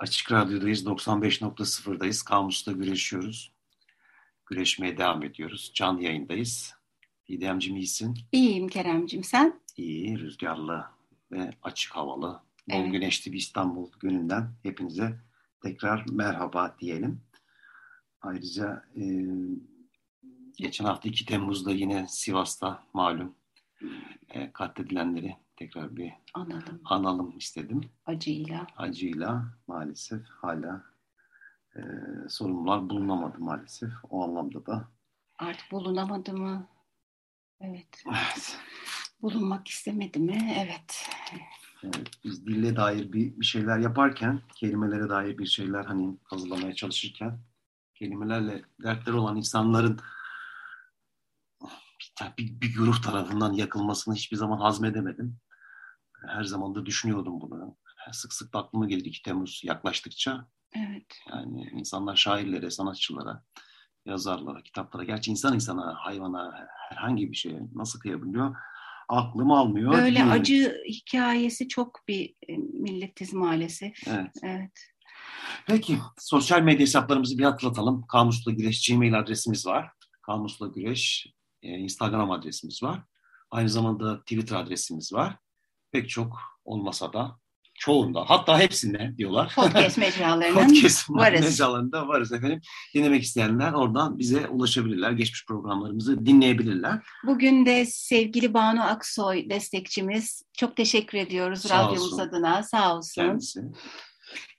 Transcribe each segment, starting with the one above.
Açık Radyo'dayız, 95.0'dayız. Kamus'ta güreşiyoruz. Güreşmeye devam ediyoruz. Canlı yayındayız. Didemciğim iyisin. İyiyim Keremcim sen? İyi, rüzgarlı ve açık havalı, bol evet. güneşli bir İstanbul gününden hepinize tekrar merhaba diyelim. Ayrıca e, geçen hafta 2 Temmuz'da yine Sivas'ta malum e, katledilenleri tekrar bir analım, analım istedim. Acıyla. Acıyla maalesef hala e, sorumlular bulunamadı maalesef. O anlamda da. Artık bulunamadı mı? Evet. Evet. Bulunmak istemedi mi? Evet. evet. Biz dille dair bir, bir şeyler yaparken, kelimelere dair bir şeyler hani hazırlamaya çalışırken, kelimelerle dertleri olan insanların bir, bir, bir güruh tarafından yakılmasını hiçbir zaman hazmedemedim her zaman da düşünüyordum bunu. Sık sık da aklıma geldi 2 Temmuz yaklaştıkça. Evet. Yani insanlar şairlere, sanatçılara, yazarlara, kitaplara, gerçi insan insana, hayvana, herhangi bir şeye nasıl kıyabiliyor? Aklım almıyor. Böyle değil. acı hikayesi çok bir e, milletiz maalesef. Evet. evet. Peki, sosyal medya hesaplarımızı bir hatırlatalım. Kamusla Güreş Gmail adresimiz var. Kamusla Güreş e, Instagram adresimiz var. Aynı zamanda Twitter adresimiz var pek çok olmasa da çoğunda hatta hepsinde diyorlar. Podcast mecralarının Podcast varız. mecralarında varız efendim. Dinlemek isteyenler oradan bize ulaşabilirler. Geçmiş programlarımızı dinleyebilirler. Bugün de sevgili Banu Aksoy destekçimiz. Çok teşekkür ediyoruz Sağ radyomuz olsun. adına. Sağ olsun. Kendisi.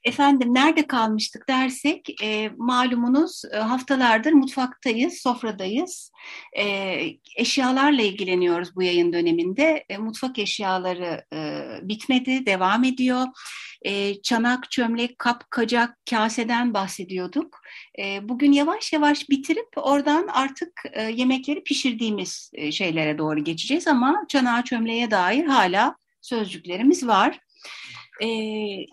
Efendim nerede kalmıştık dersek e, malumunuz e, haftalardır mutfaktayız, sofradayız. E, eşyalarla ilgileniyoruz bu yayın döneminde. E, mutfak eşyaları e, bitmedi, devam ediyor. E, çanak, çömlek, kap, kacak, kaseden bahsediyorduk. E, bugün yavaş yavaş bitirip oradan artık e, yemekleri pişirdiğimiz e, şeylere doğru geçeceğiz ama çanağa, çömleğe dair hala sözcüklerimiz var. E,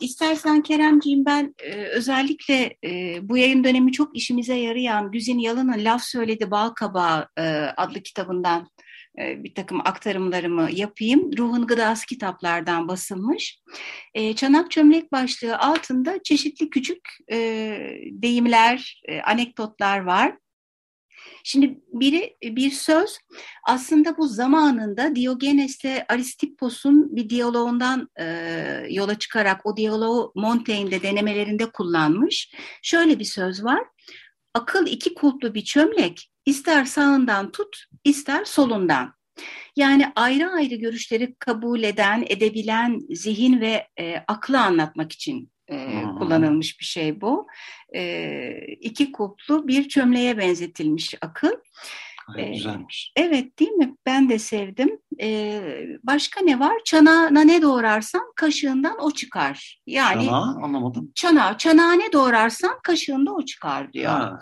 istersen Keremciğim ben e, özellikle e, bu yayın dönemi çok işimize yarayan Güzin Yalın'ın Laf Söyledi Bal Kabağı e, adlı kitabından e, bir takım aktarımlarımı yapayım. Ruhun Gıdası kitaplardan basılmış. E, çanak çömlek başlığı altında çeşitli küçük e, deyimler, e, anekdotlar var. Şimdi biri bir söz aslında bu zamanında Diogenes'le Aristippos'un bir diyaloğundan e, yola çıkarak o diyaloğu Montaigne'de denemelerinde kullanmış. Şöyle bir söz var. Akıl iki kulplu bir çömlek ister sağından tut ister solundan. Yani ayrı ayrı görüşleri kabul eden, edebilen zihin ve e, aklı anlatmak için e, kullanılmış bir şey bu. E, iki kuplu bir çömleğe benzetilmiş akıl. Gayet güzelmiş. Evet değil mi? Ben de sevdim. Ee, başka ne var? Çanağına ne doğrarsan kaşığından o çıkar. Yani Çanağı anlamadım. Çanağı. Çanağa ne doğrarsan kaşığında o çıkar diyor.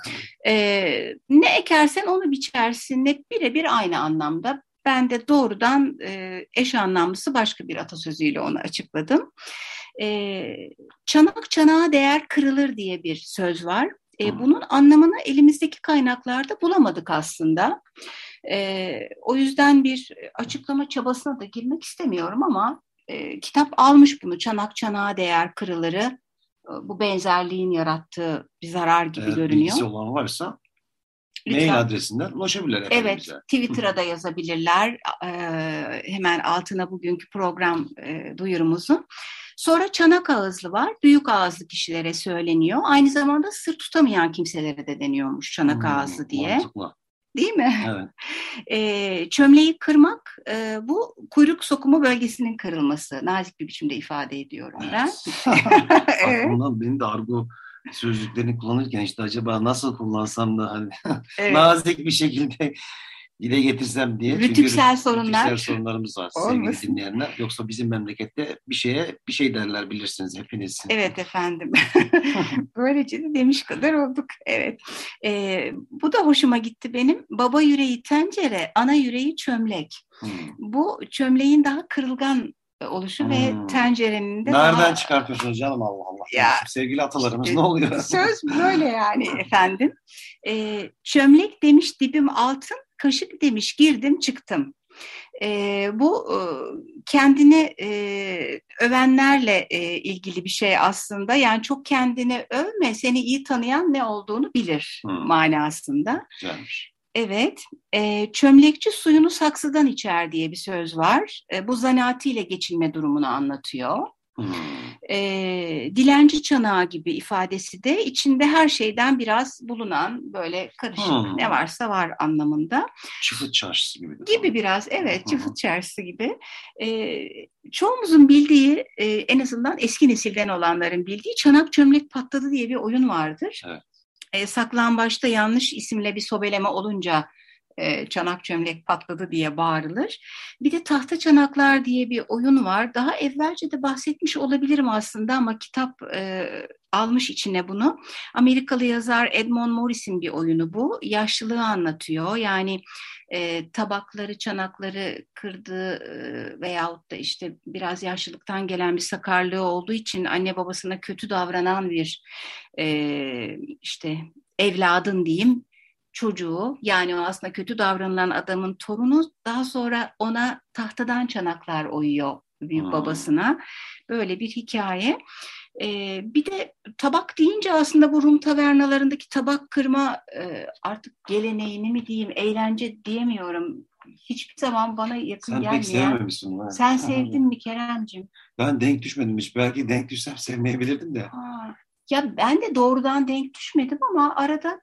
Ee, ne ekersen onu biçersin. Net birebir aynı anlamda. Ben de doğrudan e, eş anlamlısı başka bir atasözüyle onu açıkladım. E, çanak çanağa değer kırılır diye bir söz var. E, bunun anlamını elimizdeki kaynaklarda bulamadık aslında. E, o yüzden bir açıklama çabasına da girmek istemiyorum ama e, kitap almış bunu çanak çanağa değer kırılırı. E, bu benzerliğin yarattığı bir zarar gibi Eğer görünüyor. Bilgisi olan varsa Lütfen. Mail adresinden ulaşabilirler. Evet. Twitter'a da yazabilirler. Ee, hemen altına bugünkü program e, duyurumuzun. Sonra çanak ağızlı var. Büyük ağızlı kişilere söyleniyor. Aynı zamanda sır tutamayan kimselere de deniyormuş çanak hmm, ağızlı diye. Mantıklı. Değil mi? Evet. E, çömleği kırmak e, bu kuyruk sokumu bölgesinin kırılması. Nazik bir biçimde ifade ediyorum ben. evet. Aklımdan benim de argo sözcüklerini kullanırken işte acaba nasıl kullansam da hani evet. nazik bir şekilde dile getirsem diye. Rütüksel Çünkü sorunlar. Rütüksel sorunlarımız var Olmasın. sevgili dinleyenler. Yoksa bizim memlekette bir şeye bir şey derler bilirsiniz hepiniz. Evet efendim. Böylece de demiş kadar olduk. Evet. Ee, bu da hoşuma gitti benim. Baba yüreği tencere, ana yüreği çömlek. Hmm. Bu çömleğin daha kırılgan oluşu hmm. ve tencerenin de Nereden daha... çıkartıyorsunuz canım Allah Allah. Ya, Sevgili atalarımız işte, ne oluyor? Söz böyle yani efendim. Ee, çömlek demiş dibim altın, kaşık demiş girdim çıktım. E, bu e, kendini e, övenlerle e, ilgili bir şey aslında. Yani çok kendini övme, seni iyi tanıyan ne olduğunu bilir hmm. manasında. Güzelmiş. Evet, e, çömlekçi suyunu saksıdan içer diye bir söz var. E, bu zanaatiyle geçinme durumunu anlatıyor. Hmm. E, dilenci çanağı gibi ifadesi de içinde her şeyden biraz bulunan böyle karışık hmm. ne varsa var anlamında. Çıfıt çarşısı gibi. Gibi biraz evet hmm. çıfıt çarşısı gibi. E, çoğumuzun bildiği e, en azından eski nesilden olanların bildiği çanak çömlek patladı diye bir oyun vardır. Evet. E, saklambaçta yanlış isimle bir sobeleme olunca e, çanak çömlek patladı diye bağırılır. Bir de tahta çanaklar diye bir oyun var. Daha evvelce de bahsetmiş olabilirim aslında ama kitap e, almış içine bunu. Amerikalı yazar Edmond Morris'in bir oyunu bu. Yaşlılığı anlatıyor. Yani e, tabakları, çanakları kırdığı e, veyahut da işte biraz yaşlılıktan gelen bir sakarlığı olduğu için anne babasına kötü davranan bir e, işte evladın diyeyim çocuğu yani o aslında kötü davranılan adamın torunu daha sonra ona tahtadan çanaklar oyuyor büyük hmm. babasına. Böyle bir hikaye. Ee, bir de tabak deyince aslında bu Rum tavernalarındaki tabak kırma e, artık geleneğini mi diyeyim, eğlence diyemiyorum. Hiçbir zaman bana yakın Sen gelmeyen. Sen pek sevmemişsin. Ben. Sen sevdin mi Keremcim? Ben denk düşmedim hiç. Belki denk düşsem sevmeyebilirdim de. Ha. Ya ben de doğrudan denk düşmedim ama arada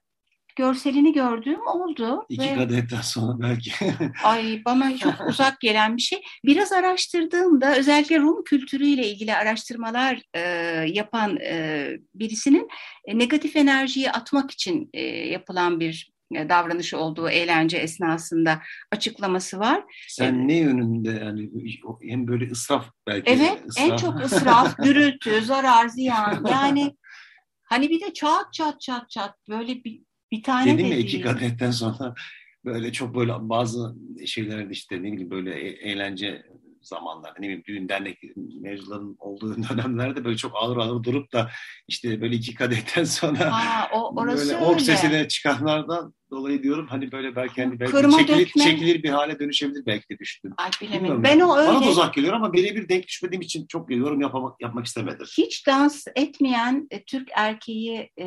görselini gördüğüm oldu. İki ve, kadehten sonra belki. ay bana çok uzak gelen bir şey. Biraz araştırdığımda özellikle Rum kültürüyle ilgili araştırmalar e, yapan e, birisinin e, negatif enerjiyi atmak için e, yapılan bir e, davranışı olduğu eğlence esnasında açıklaması var. Sen ne yönünde yani hem böyle ısraf belki. Evet ısraf. en çok ısraf, gürültü, zarar, ziyan yani hani bir de çat çat çat çat böyle bir bir tane Dedim de ya iki kadetten sonra böyle çok böyle bazı şeylerde işte ne bileyim böyle e, eğlence zamanlarda ne bileyim düğün dernek mevzuların olduğu dönemlerde böyle çok ağır ağır durup da işte böyle iki kadetten sonra Aa, o, orası böyle ork sesine çıkanlardan dolayı diyorum hani böyle belki hani belki çekilir, çekilir bir hale dönüşebilir belki de düşündüm. Ay bilemedim. Ben o öyle. Bana da uzak geliyor ama birebir denk düşmediğim için çok yorum yapmak, yapmak istemedim. Hiç dans etmeyen e, Türk erkeği e,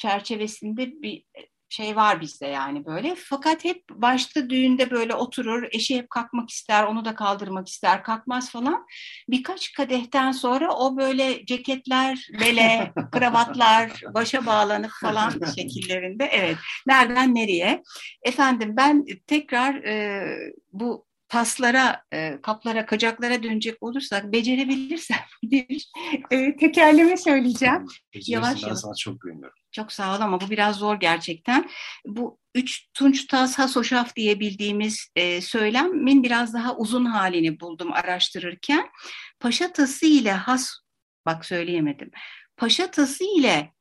çerçevesinde bir şey var bizde yani böyle. Fakat hep başta düğünde böyle oturur, eşi hep kalkmak ister, onu da kaldırmak ister, kalkmaz falan. Birkaç kadehten sonra o böyle ceketler, bele, kravatlar, başa bağlanıp falan şekillerinde. Evet, nereden nereye? Efendim ben tekrar e, bu taslara, e, kaplara, kacaklara dönecek olursak becerebilirsem bir e, tekerleme söyleyeceğim. Yavaş yavaş. sana çok güveniyorum. Çok sağ ol ama bu biraz zor gerçekten. Bu üç tunç tas hasoşaf diye bildiğimiz e, söylemin biraz daha uzun halini buldum araştırırken. Paşa tası ile has, bak söyleyemedim. Paşa tası ile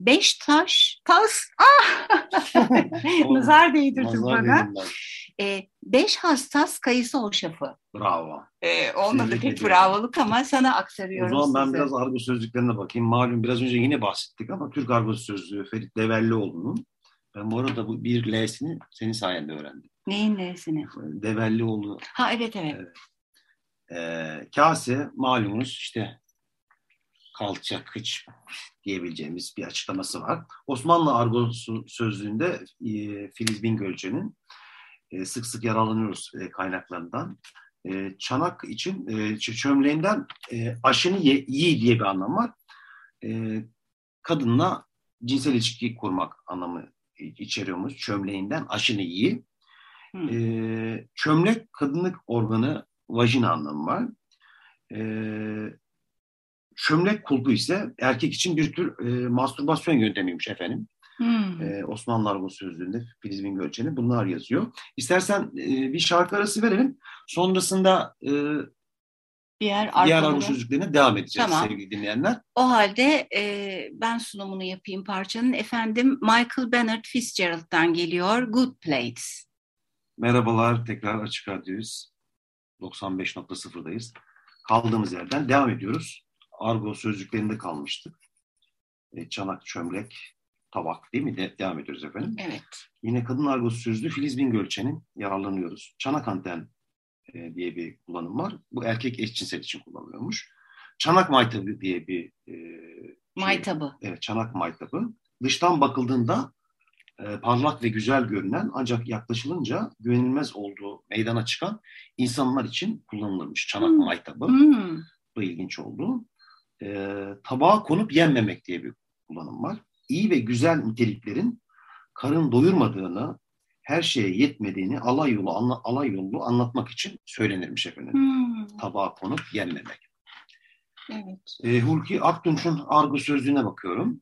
beş taş, tas, ah! nazar değdirdim bana. E, beş hassas kayısı hoşafı. Bravo. E, olmadı pek bravoluk ama sana aktarıyorum O zaman ben biraz argo sözlüklerine bakayım. Malum biraz önce yine bahsettik ama Türk argo sözlüğü Ferit Devellioğlu'nun. Ben bu arada bu bir L'sini senin sayende öğrendim. Neyin L'sini? Devellioğlu. Ha evet evet. evet. Ee, kase malumunuz işte kalça, kıç diyebileceğimiz bir açıklaması var. Osmanlı argosu sözlüğünde e, Filiz Bingölçe'nin e, sık sık yararlanıyoruz e, kaynaklarından. E, çanak için e, çömleğinden e, aşını ye, yiy diye bir anlam var. E, kadınla cinsel ilişki kurmak anlamı içeriyormuş. Çömleğinden aşını yiy. E, çömlek kadınlık organı vajina anlamı var. E, çömlek kulpu ise erkek için bir tür e, mastürbasyon yöntemiymiş efendim. Hmm. Ee, Osmanlı Argo Sözlüğü'nde Filiz Bingölçen'in bunlar yazıyor. İstersen e, bir şarkı arası verelim. Sonrasında e, diğer, diğer Argo Sözlüklerine devam edeceğiz tamam. sevgili dinleyenler. O halde e, ben sunumunu yapayım parçanın. Efendim Michael Bennett Fitzgerald'dan geliyor Good Plates. Merhabalar tekrar Açık Radyo'yuz. 95.0'dayız. Kaldığımız yerden devam ediyoruz. Argo sözlüklerinde kalmıştık. E, çanak, çömlek, tabak değil mi? De, devam ediyoruz efendim. Evet. Yine kadın argosu sözlü Filiz Bingölçen'in yararlanıyoruz. Çanak anten e, diye bir kullanım var. Bu erkek eşcinsel için kullanılıyormuş. Çanak maytabı diye bir e, şey, maytabı. Evet, çanak maytabı. Dıştan bakıldığında e, parlak ve güzel görünen ancak yaklaşılınca güvenilmez olduğu meydana çıkan insanlar için kullanılırmış çanak hmm. maytabı. Hmm. Bu ilginç oldu. E, tabağa konup yenmemek diye bir kullanım var iyi ve güzel niteliklerin karın doyurmadığını, her şeye yetmediğini alay yolu anla, alay yolu anlatmak için söylenirmiş efendim. Hmm. Tabağa konup yenmemek. Evet. E, Hulki Aktunç'un argo sözlüğüne bakıyorum.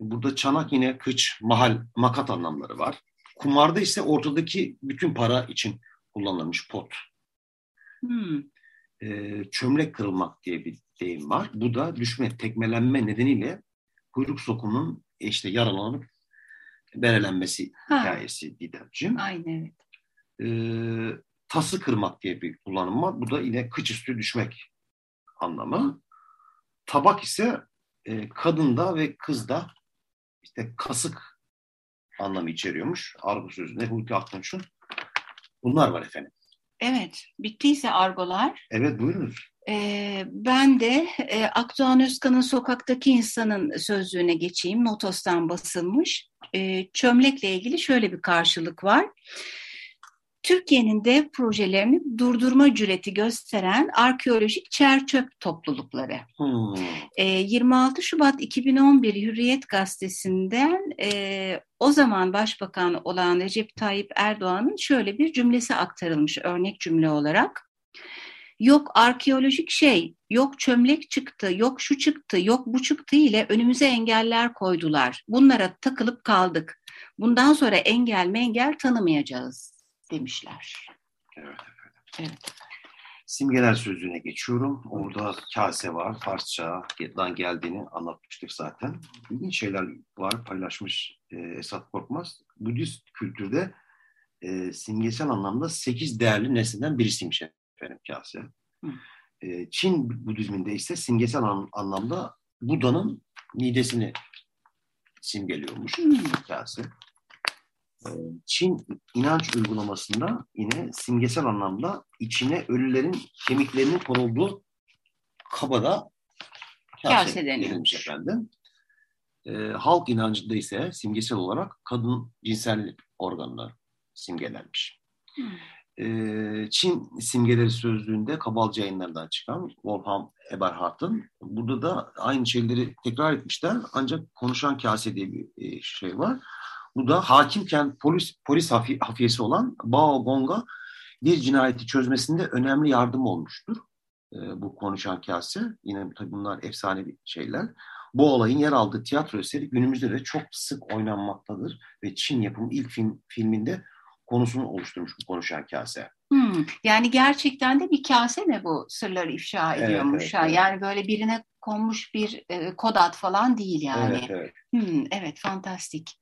Burada çanak yine kıç, mahal, makat anlamları var. Kumarda ise ortadaki bütün para için kullanılmış pot. Hmm. E, çömlek kırılmak diye bir deyim var. Bu da düşme, tekmelenme nedeniyle kuyruk sokumun işte yaralanıp berelenmesi ha. hikayesi Didemciğim. Aynen evet. Ee, tası kırmak diye bir kullanım var. Bu da yine kıç üstü düşmek anlamı. Tabak ise e, kadında ve kızda işte kasık anlamı içeriyormuş. Argo sözünde Hulki Aktunç'un. Bunlar var efendim. Evet. Bittiyse argolar. Evet buyurunuz. Ee, ben de e, Akdoğan Özkan'ın Sokaktaki İnsanın sözlüğüne geçeyim. Notos'tan basılmış. E, çömlekle ilgili şöyle bir karşılık var. Türkiye'nin dev projelerini durdurma cüreti gösteren arkeolojik çerçöp toplulukları. Hmm. E, 26 Şubat 2011 Hürriyet Gazetesi'nden e, o zaman Başbakan olan Recep Tayyip Erdoğan'ın şöyle bir cümlesi aktarılmış örnek cümle olarak. Yok arkeolojik şey, yok çömlek çıktı, yok şu çıktı, yok bu çıktı ile önümüze engeller koydular. Bunlara takılıp kaldık. Bundan sonra engel mengel tanımayacağız demişler. Evet efendim. Evet. Simgeler sözlüğüne geçiyorum. Orada kase var. Farsçadan geldiğini anlatmıştık zaten. İlginç şeyler var paylaşmış e, Esat Korkmaz. Budist kültürde e, simgesel anlamda sekiz değerli nesneden birisiymiş efendim kase. E, Çin Budizminde ise simgesel an, anlamda Buda'nın midesini simgeliyormuş Hı. kase. E, Çin inanç uygulamasında yine simgesel anlamda içine ölülerin kemiklerinin konulduğu kabada kase, kase denilmiş efendim. E, halk inancında ise simgesel olarak kadın cinsel organlar simgelenmiş. Hmm. Çin simgeleri sözlüğünde Kabalcı yayınlarından çıkan Wolfram Eberhard'ın burada da aynı şeyleri tekrar etmişler ancak konuşan kase diye bir şey var. Bu da hakimken polis polis hafiyesi olan Bao Gong'a bir cinayeti çözmesinde önemli yardım olmuştur. bu konuşan kase yine tabii bunlar efsanevi şeyler. Bu olayın yer aldığı tiyatro eseri günümüzde de çok sık oynanmaktadır ve Çin yapımı ilk film, filminde konusunu oluşturmuş bu konuşan kase. Hmm, yani gerçekten de bir kase mi bu sırları ifşa ediyormuş? Evet, evet, evet. Yani böyle birine konmuş bir e, kod ad falan değil yani. Evet, evet. Hmm, evet, fantastik.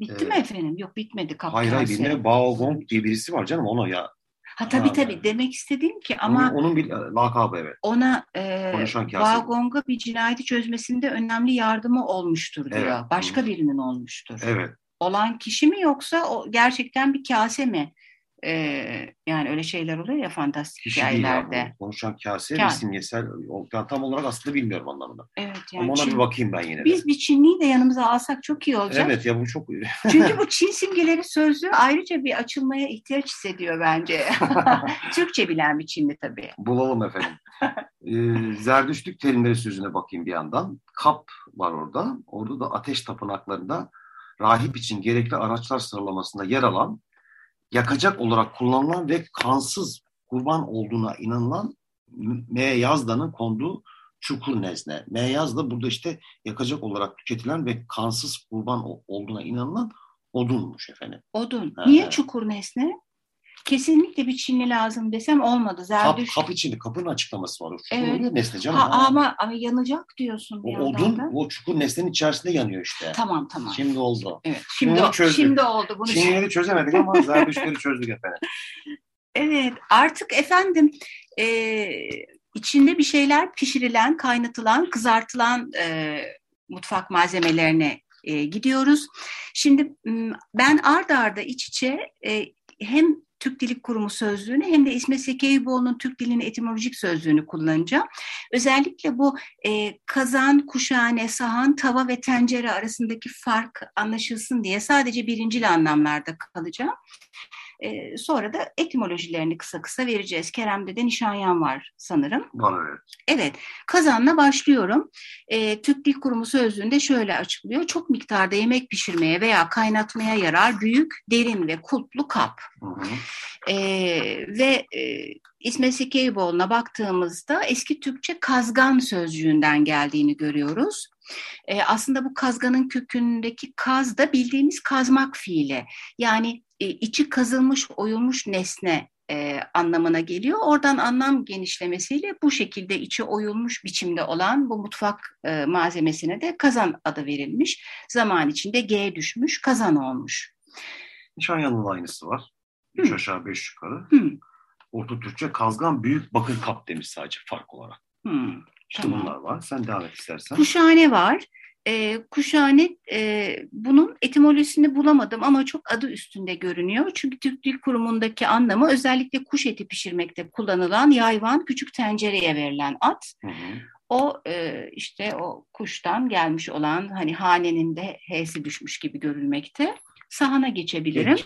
Bitti evet. mi efendim? Yok bitmedi. Kap hayır hayır birine Bao Gong diye birisi var canım ona ya. Ha tabii ha, tabii demek istediğim ki ama onun, onun bir e, lakabı evet. Ona e, Bao Gong'a bir cinayeti çözmesinde önemli yardımı olmuştur diyor. Evet. Başka birinin olmuştur. Evet olan kişi mi yoksa o gerçekten bir kase mi Ee, yani öyle şeyler oluyor ya fantastik Kişi değil hikayelerde. ya bu. Konuşan kase ve simgesel. Yani tam olarak aslında bilmiyorum anlamını. Evet yani Ama ona Çin- bir bakayım ben yine de. biz bir Çinliyi de yanımıza alsak çok iyi olacak. Evet ya bu çok Çünkü bu Çin simgeleri sözlüğü ayrıca bir açılmaya ihtiyaç hissediyor bence. Türkçe bilen bir Çinli tabii. bulalım efendim. Ee, Zerdüştlük terimleri sözüne bakayım bir yandan. Kap var orada. Orada da ateş tapınaklarında rahip için gerekli araçlar sıralamasında yer alan, yakacak olarak kullanılan ve kansız kurban olduğuna inanılan Meyazda'nın konduğu çukur nesne. Meyazda burada işte yakacak olarak tüketilen ve kansız kurban olduğuna inanılan odunmuş efendim. Odun. Niye evet. çukur nesne? Kesinlikle bir Çinli lazım desem olmadı. Kap, Zerdüş. kap içinde kapının açıklaması var. O çukur Evet. nesne canım. Ha, Ha. ama, ama yanacak diyorsun O odun da. o çukur nesnenin içerisinde yanıyor işte. Tamam tamam. Şimdi oldu. Evet. Şimdi, Bunu çözdük. şimdi oldu bunu. Çinlileri çözemedik ama Zerdüştleri çözdük efendim. Evet, artık efendim e, içinde bir şeyler pişirilen, kaynatılan, kızartılan e, mutfak malzemelerine e, gidiyoruz. Şimdi ben ard arda iç içe e, hem Türk Dili Kurumu sözlüğünü hem de İsmet Seki Eyüboğlu'nun Türk Dili'nin etimolojik sözlüğünü kullanacağım. Özellikle bu e, kazan, kuşhane, sahan, tava ve tencere arasındaki fark anlaşılsın diye sadece birincil anlamlarda kalacağım. Ee, sonra da etimolojilerini kısa kısa vereceğiz. Kerem'de de Nişanyan var sanırım. Bana öyle. Evet, kazanla başlıyorum. Ee, Türk Dil Kurumu sözlüğünde şöyle açıklıyor. Çok miktarda yemek pişirmeye veya kaynatmaya yarar büyük, derin ve kulplu kap. Hı hı. Ee, ve e, İsmet Seki Eyüboğlu'na baktığımızda eski Türkçe kazgan sözcüğünden geldiğini görüyoruz. Ee, aslında bu kazganın kökündeki kaz da bildiğimiz kazmak fiili. Yani e, içi kazılmış, oyulmuş nesne e, anlamına geliyor. Oradan anlam genişlemesiyle bu şekilde içi oyulmuş biçimde olan bu mutfak e, malzemesine de kazan adı verilmiş. Zaman içinde G düşmüş, kazan olmuş. Nişanyan'ın aynısı var. Üç Hı. aşağı beş yukarı. Hmm, Orta Türkçe kazgan büyük bakır kap demiş sadece fark olarak. hmm. İşte Tamam. bunlar var. Sen devam et istersen. Kuşhane var. Ee, kuşhane e, bunun etimolojisini bulamadım ama çok adı üstünde görünüyor. Çünkü Türk Dil Kurumu'ndaki anlamı özellikle kuş eti pişirmekte kullanılan yayvan küçük tencereye verilen at. Hı hı. O e, işte o kuştan gelmiş olan hani hanenin de H'si düşmüş gibi görülmekte. Sahana geçebilirim.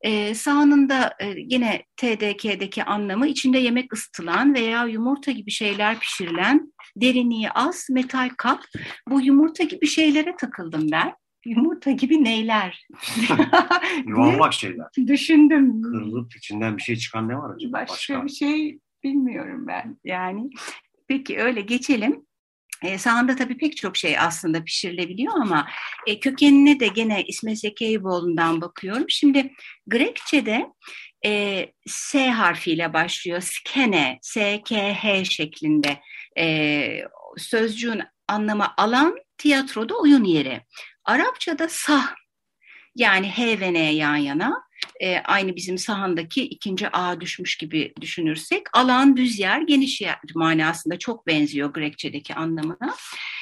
E, sahanın da e, yine TDK'deki anlamı içinde yemek ısıtılan veya yumurta gibi şeyler pişirilen derinliği az metal kap. Bu yumurta gibi şeylere takıldım ben. Yumurta gibi neyler? Yuvarlak şeyler. düşündüm. Kırılıp içinden bir şey çıkan ne var acaba? Başka, bir şey bilmiyorum ben yani. Peki öyle geçelim. E, sahanda tabii pek çok şey aslında pişirilebiliyor ama e, kökenine de gene İsmet Zeki Eyüboğlu'ndan bakıyorum. Şimdi Grekçe'de e, S harfiyle başlıyor. Skene, S-K-H şeklinde e, sözcüğün anlamı alan, tiyatroda oyun yeri. Arapçada sah, yani H ve N yan yana, e, aynı bizim sahandaki ikinci A düşmüş gibi düşünürsek, alan, düz yer, geniş yer manasında çok benziyor Grekçedeki anlamına.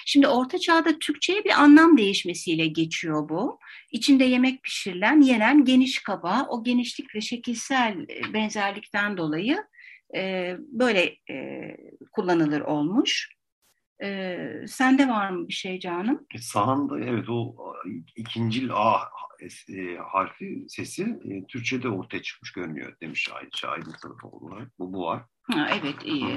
Şimdi Orta Çağ'da Türkçe'ye bir anlam değişmesiyle geçiyor bu. İçinde yemek pişirilen, yenen geniş kaba, o genişlik ve şekilsel e, benzerlikten dolayı e, böyle e, kullanılır olmuş. E, sende var mı bir şey canım? E, Sahanda evet o ikincil A e, harfi sesi e, Türkçe'de ortaya çıkmış görünüyor demiş Ayça ayrıntılı olarak. Bu, bu var. Ha, evet iyi.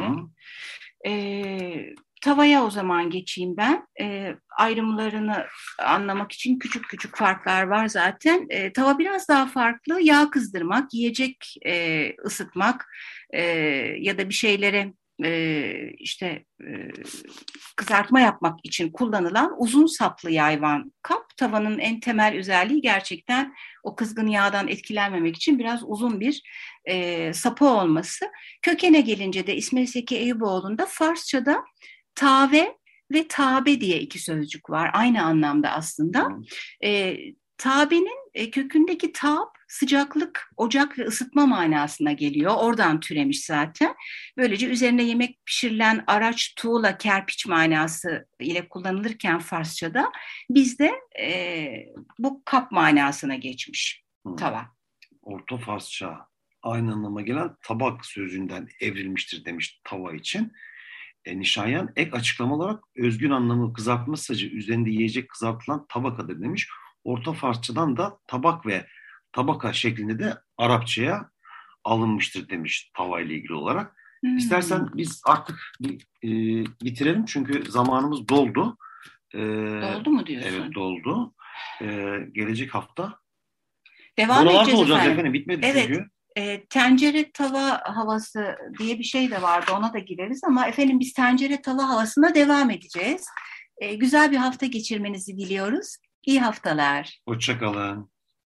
E, tavaya o zaman geçeyim ben. E, ayrımlarını anlamak için küçük küçük farklar var zaten. E, tava biraz daha farklı. Yağ kızdırmak, yiyecek e, ısıtmak e, ya da bir şeylere e, işte e, kızartma yapmak için kullanılan uzun saplı yayvan kap. Tavanın en temel özelliği gerçekten o kızgın yağdan etkilenmemek için biraz uzun bir e, sapı olması. Kökene gelince de İsmail Seki Eyüboğlu'nda Farsça'da tave ve tabe diye iki sözcük var. Aynı anlamda aslında. E, tabenin e, kökündeki tab sıcaklık, ocak ve ısıtma manasına geliyor. Oradan türemiş zaten. Böylece üzerine yemek pişirilen araç, tuğla, kerpiç manası ile kullanılırken Farsça'da bizde e, bu kap manasına geçmiş Hı. tava. Orta Farsça aynı anlama gelen tabak sözünden evrilmiştir demiş tava için. E, Nişanyan ek açıklama olarak özgün anlamı kızartma sacı üzerinde yiyecek kızartılan tabakadır demiş. Orta Farsçadan da tabak ve tabaka şeklinde de Arapçaya alınmıştır demiş tava ile ilgili olarak. Hmm. İstersen biz artık bir, e, bitirelim çünkü zamanımız doldu. E, doldu mu diyorsun? Evet doldu. E, gelecek hafta Devam Buralarda edeceğiz olacağız efendim. efendim. Bitmedi evet. çünkü. E, tencere tava havası diye bir şey de vardı ona da gireriz ama efendim biz tencere tava havasına devam edeceğiz. E, güzel bir hafta geçirmenizi diliyoruz. İyi haftalar. Hoşçakalın.